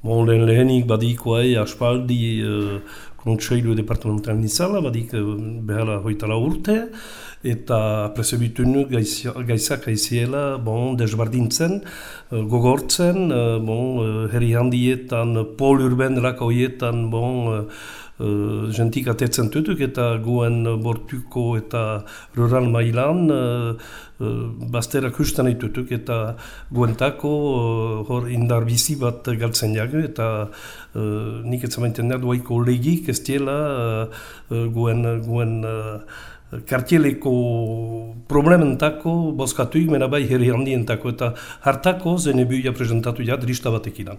Bon, lehen lehenik badiko hai aspaldi uh, kontseilu departamental nizala, badik uh, behala hoitala urte, eta presebitun gaizak aiziela bon, desbardintzen, uh, gogortzen, uh, bon, uh, herri handietan, pol urben hoietan, bon, Uh, jentik atetzen tutuk eta guen bortuko eta rural mailan uh, uh, bazterak ustan ditutuk eta guentako uh, hor indar bizi bat galtzen jago eta uh, nik ez zamaiten da duaiko legik ez diela uh, guen, guen uh, kartieleko problementako bozkatuik mena bai herri handientako eta hartako zene buia presentatu ja drista batekidan.